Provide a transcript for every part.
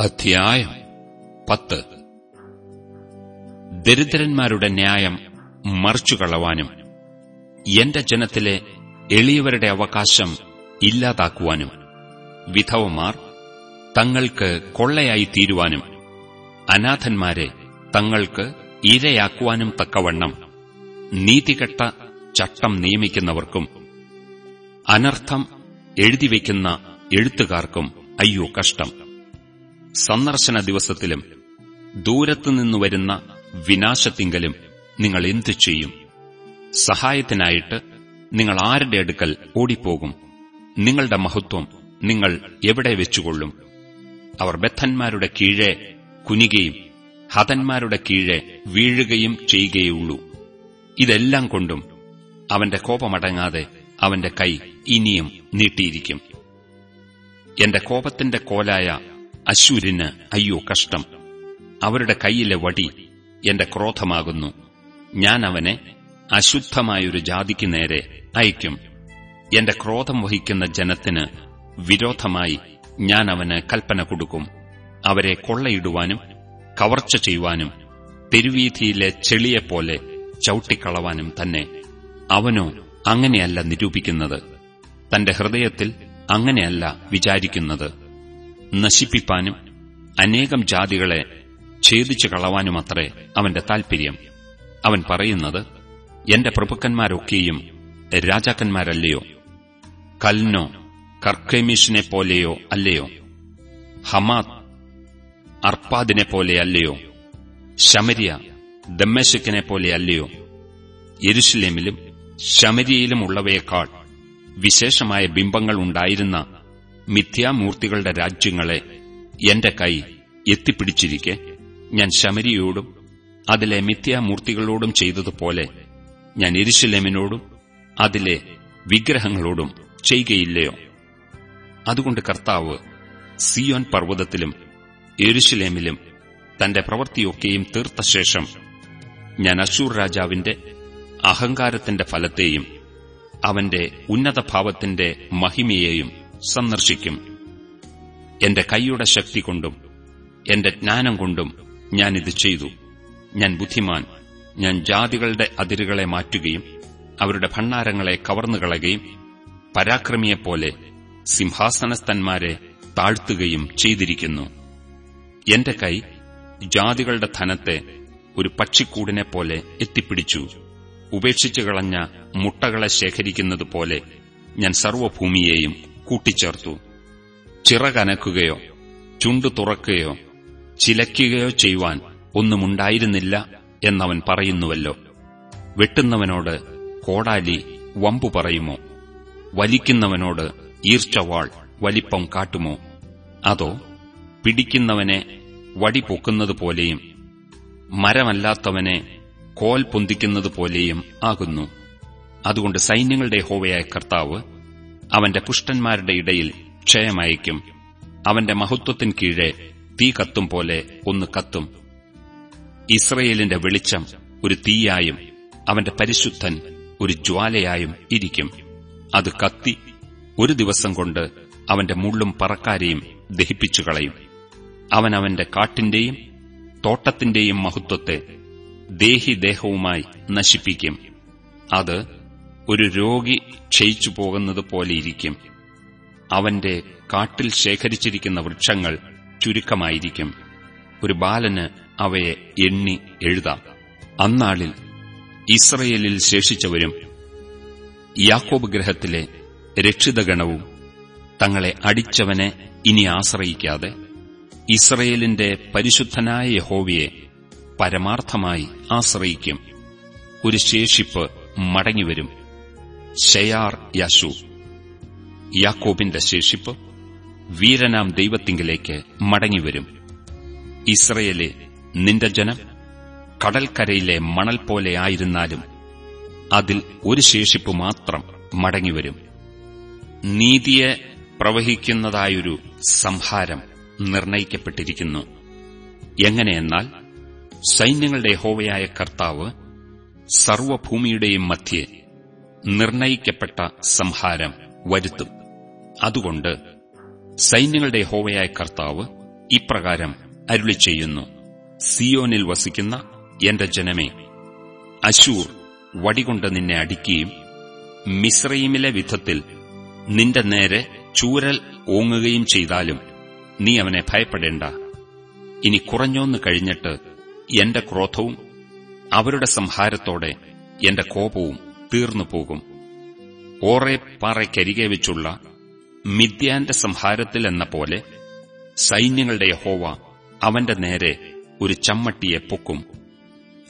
അധ്യായം പത്ത്. ദരിദ്രന്മാരുടെ ന്യായം മറിച്ചുകളവാനും എന്റെ ജനത്തിലെ എളിയവരുടെ അവകാശം ഇല്ലാതാക്കുവാനും വിധവമാർ തങ്ങൾക്ക് കൊള്ളയായി തീരുവാനും അനാഥന്മാരെ തങ്ങൾക്ക് ഇരയാക്കുവാനും തക്കവണ്ണം നീതികെട്ട ചട്ടം നിയമിക്കുന്നവർക്കും അനർത്ഥം എഴുതിവെക്കുന്ന എഴുത്തുകാർക്കും അയ്യോ കഷ്ടം. സന്ദർശന ദിവസത്തിലും ദൂരത്തുനിന്നു വരുന്ന വിനാശത്തിങ്കലും നിങ്ങൾ എന്തു ചെയ്യും? സഹായത്തിനായിട്ട് നിങ്ങൾ ആരുടെ അടുക്കൽ ഓടിപ്പോകും? നിങ്ങളുടെ മഹത്വം നിങ്ങൾ എവിടെ വെച്ചുകൊള്ളും? അവർ ബദ്ധന്മാരുടെ കീഴെ കുനികയും ഹതന്മാരുടെ കീഴെ വീഴുകയും ചെയ്യുകയുള്ളൂ ഇതെല്ലാം കൊണ്ടും അവന്റെ കോപമടങ്ങാതെ അവന്റെ കൈ ഇനിയും നീട്ടിയിരിക്കും. എന്റെ കോപത്തിന്റെ കോലായ അശൂരിന് അയ്യോ കഷ്ടം. അവരുടെ കൈയിലെ വടി എന്റെ ക്രോധമാകുന്നു. ഞാൻ അവനെ അശുദ്ധമായൊരു ജാതിക്ക് നേരെ അയക്കും എന്റെ ക്രോധം വഹിക്കുന്ന ജനത്തിന് വിരോധമായി ഞാൻ അവന് കൽപ്പന കൊടുക്കും. അവരെ കൊള്ളയിടുവാനും കവർച്ച ചെയ്യുവാനും തെരുവീഥിയിലെ ചെളിയെപ്പോലെ ചവിട്ടിക്കളവാനും തന്നെ അവനോ അങ്ങനെയല്ല നിരൂപിക്കുന്നത്. തന്റെ ഹൃദയത്തിൽ അങ്ങനെയല്ല വിചാരിക്കുന്നത്. നശിപ്പിപ്പാനും അനേകം ജാതികളെ ഛേദിച്ചു കളവാനുമത്രേ അവന്റെ താൽപര്യം. അവൻ പറയുന്നത് എന്റെ പ്രഭുക്കന്മാരൊക്കെയും രാജാക്കന്മാരല്ലയോ? കൽനോ കർക്കേമീഷിനെ പോലെയോ അല്ലയോ? ഹമാദ് അർപ്പാദിനെ പോലെയല്ലയോ ശമരിയ ദമ്മേശക്കിനെ പോലെ അല്ലയോ യെരുഷലേമിലും ശമരിയയിലുമുള്ളവയേക്കാൾ വിശേഷമായ ബിംബങ്ങൾ ഉണ്ടായിരുന്ന മിഥ്യാമൂർത്തികളുടെ രാജ്യങ്ങളെ എന്റെ കൈ എത്തിപ്പിടിച്ചിരിക്കെ. ഞാൻ ശമരിയോടും അതിലെ മിഥ്യാമൂർത്തികളോടും ചെയ്തതുപോലെ ഞാൻ എരിശിലേമിനോടും അതിലെ വിഗ്രഹങ്ങളോടും ചെയ്യുകയില്ലയോ അതുകൊണ്ട് കർത്താവ് സിയോൻ പർവതത്തിലും എരുശിലേമിലും തന്റെ പ്രവൃത്തിയൊക്കെയും തീർത്ത ശേഷം ഞാൻ അശൂർ രാജാവിന്റെ അഹങ്കാരത്തിന്റെ ഫലത്തെയും അവന്റെ ഉന്നതഭാവത്തിന്റെ മഹിമയെയും സന്ദർശിക്കും. എന്റെ കൈയുടെ ശക്തി കൊണ്ടും എന്റെ ജ്ഞാനം കൊണ്ടും ഞാനിത് ചെയ്തു. ഞാൻ ബുദ്ധിമാൻ. ഞാൻ ജാതികളുടെ അതിരുകളെ മാറ്റുകയും അവരുടെ ഭണ്ണാരങ്ങളെ കവർന്നുകളയുകയും പരാക്രമിയെപ്പോലെ സിംഹാസനസ്ഥന്മാരെ താഴ്ത്തുകയും ചെയ്തിരിക്കുന്നു. എന്റെ കൈ ജാതികളുടെ ധനത്തെ ഒരു പക്ഷിക്കൂടിനെ പോലെ എത്തിപ്പിടിച്ചു. ഉപേക്ഷിച്ചു കളഞ്ഞ മുട്ടകളെ ശേഖരിക്കുന്നതുപോലെ ഞാൻ സർവഭൂമിയെയും കൂട്ടിച്ചേർത്തു. ചിറകനക്കുകയോ ചുണ്ടു തുറക്കുകയോ ചിലയ്ക്കുകയോ ചെയ്യുവാൻ ഒന്നുമുണ്ടായിരുന്നില്ല എന്നവൻ പറയുന്നുവല്ലോ. വെട്ടുന്നവനോട് കോടാലി വമ്പു പറയുമോ? വലിക്കുന്നവനോട് ഈർച്ചവാൾ വലിപ്പം കാട്ടുമോ? അതോ പിടിക്കുന്നവനെ വടി പൊക്കുന്നതുപോലെയും മരമല്ലാത്തവനെ കോൽ പൊന്തിക്കുന്നതുപോലെയും ആകുന്നു. അതുകൊണ്ട് സൈന്യങ്ങളുടെ ഹോവയായ കർത്താവ് അവന്റെ പുഷ്ടന്മാരുടെ ഇടയിൽ ക്ഷയമയക്കും. അവന്റെ മഹത്വത്തിൻ കീഴെ തീ കത്തും പോലെ ഒന്ന് കത്തും. ഇസ്രയേലിന്റെ വെളിച്ചം ഒരു തീയായും അവന്റെ പരിശുദ്ധൻ ഒരു ജ്വാലയായും ഇരിക്കും. അത് കത്തി ഒരു ദിവസം കൊണ്ട് അവന്റെ മുള്ളും പറക്കാരെയും ദഹിപ്പിച്ചു കളയും. അവൻ അവന്റെ കാട്ടിന്റെയും തോട്ടത്തിന്റെയും മഹത്വത്തെ ദേഹിദേഹവുമായി നശിപ്പിക്കും. അത് ഒരു രോഗി ക്ഷയിച്ചു പോകുന്നത് പോലെയിരിക്കും അവന്റെ കാട്ടിൽ ശേഖരിച്ചിരിക്കുന്ന വൃക്ഷങ്ങൾ ചുരുക്കമായിരിക്കും. ഒരു ബാലന് അവയെ എണ്ണി എഴുതാം. അന്നാളിൽ ഇസ്രയേലിൽ ശേഷിച്ചവരും യാക്കോബ് ഗ്രഹത്തിലെ രക്ഷിതഗണവും തങ്ങളെ അടിച്ചവനെ ഇനി ആശ്രയിക്കാതെ ഇസ്രയേലിന്റെ പരിശുദ്ധനായ യഹോവയെ പരമാർത്ഥമായി ആശ്രയിക്കും. ഒരു ശേഷിപ്പ് മടങ്ങിവരും. ഷയാർ യാശു യാക്കോബിന്റെ ശേഷിപ്പ് വീരനാം ദൈവത്തിങ്കിലേക്ക് മടങ്ങിവരും. ഇസ്രയേലെ നിന്റെ ജനം കടൽക്കരയിലെ മണൽ പോലെ ആയിരുന്നാലും അതിൽ ഒരു ശേഷിപ്പ് മാത്രം മടങ്ങിവരും. നീതിയെ പ്രവഹിക്കുന്നതായൊരു സംഹാരം നിർണയിക്കപ്പെട്ടിരിക്കുന്നു. എങ്ങനെയെന്നാൽ സൈന്യങ്ങളുടെ ഹോവയായ കർത്താവ് സർവഭൂമിയുടെയും മധ്യേ നിർണയിക്കപ്പെട്ട സംഹാരം വരുത്തും. അതുകൊണ്ട് സൈന്യങ്ങളുടെ ഹോവയായ കർത്താവ് ഇപ്രകാരം അരുളി ചെയ്യുന്നു സിയോനിൽ വസിക്കുന്ന എന്റെ ജനമേ അശൂർ വടികൊണ്ട് നിന്നെ അടിക്കുകയും മിശ്രയിമിലെ വിധത്തിൽ നിന്റെ നേരെ ചൂരൽ ഓങ്ങുകയും ചെയ്താലും നീ അവനെ ഭയപ്പെടേണ്ട. ഇനി കുറഞ്ഞോന്ന് കഴിഞ്ഞിട്ട് എന്റെ ക്രോധവും അവരുടെ സംഹാരത്തോടെ എന്റെ കോപവും തീർന്നു പോകും. ഓറെ പാറയ്ക്കരികെ വെച്ചുള്ള മിഥ്യാന്റെ സംഹാരത്തിൽ എന്ന പോലെ സൈന്യങ്ങളുടെ യഹോവ അവന്റെ നേരെ ഒരു ചമ്മട്ടിയെ പൊക്കും.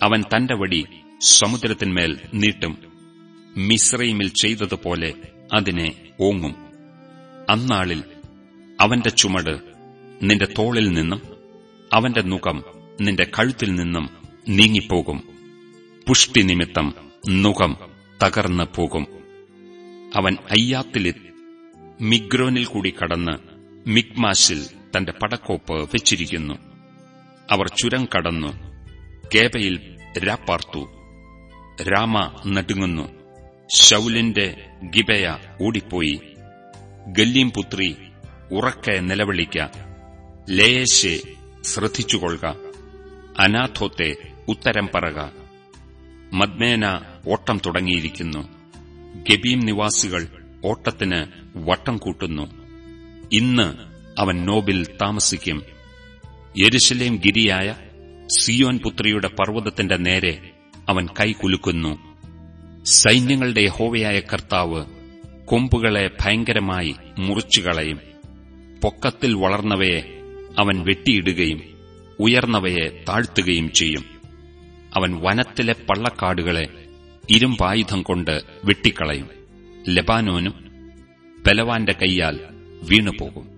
അവൻ തന്റെ വടി സമുദ്രത്തിന്മേൽ നീട്ടും. മിശ്രൈമിൽ ചെയ്തതുപോലെ അതിനെ ഓങ്ങും. അന്നാളിൽ അവന്റെ ചുമട് നിന്റെ തോളിൽ നിന്നും അവന്റെ മുഖം നിന്റെ കഴുത്തിൽ നിന്നും നീങ്ങിപ്പോകും. പുഷ്ടി നിമിത്തം മുഖം തകർന്നു പോകും. അവൻ അയ്യാത്തിലെ മിഗ്രോനിൽ കൂടി കടന്ന് മിഗ്മാശിൽ തന്റെ പടക്കോപ്പ് വെച്ചിരിക്കുന്നു. അവർ ചുരം കടന്നു. കേബയിൽ രാപ്പാർത്തു രാമ നടുങ്ങുന്നു. ശൌലിന്റെ ഗിബയ ഓടിപ്പോയി. ഗല്ലീം പുത്രി ഉറക്കെ നിലവിളിക്ക. ലേയശെ ശ്രദ്ധിച്ചുകൊള്ളുക. അനാഥോത്തെ ഉത്തരം പറക. മദ്മേന ഓട്ടം തുടങ്ങിയിരിക്കുന്നു. ഗബീം നിവാസികൾ ഓട്ടത്തിന് വട്ടം കൂട്ടുന്നു. ഇന്ന് അവൻ നോബിൽ താമസിക്കും. യരിശലേം ഗിരിയായ സിയോൻ പുത്രിയുടെ പർവതത്തിന്റെ നേരെ അവൻ കൈകുലുക്കുന്നു സൈന്യങ്ങളുടെ ഹോവയായ കർത്താവ് കൊമ്പുകളെ ഭയങ്കരമായി മുറിച്ചുകളയും പൊക്കത്തിൽ വളർന്നവയെ അവൻ വെട്ടിയിടുകയും ഉയർന്നവയെ താഴ്ത്തുകയും ചെയ്യും. അവൻ വനത്തിലെ പള്ളക്കാടുകളെ ഇരുമ്പായുധം കൊണ്ട് വെട്ടിക്കളയും. ലബാനോനും ബലവാന്റെ കൈയാൽ വീണുപോകും.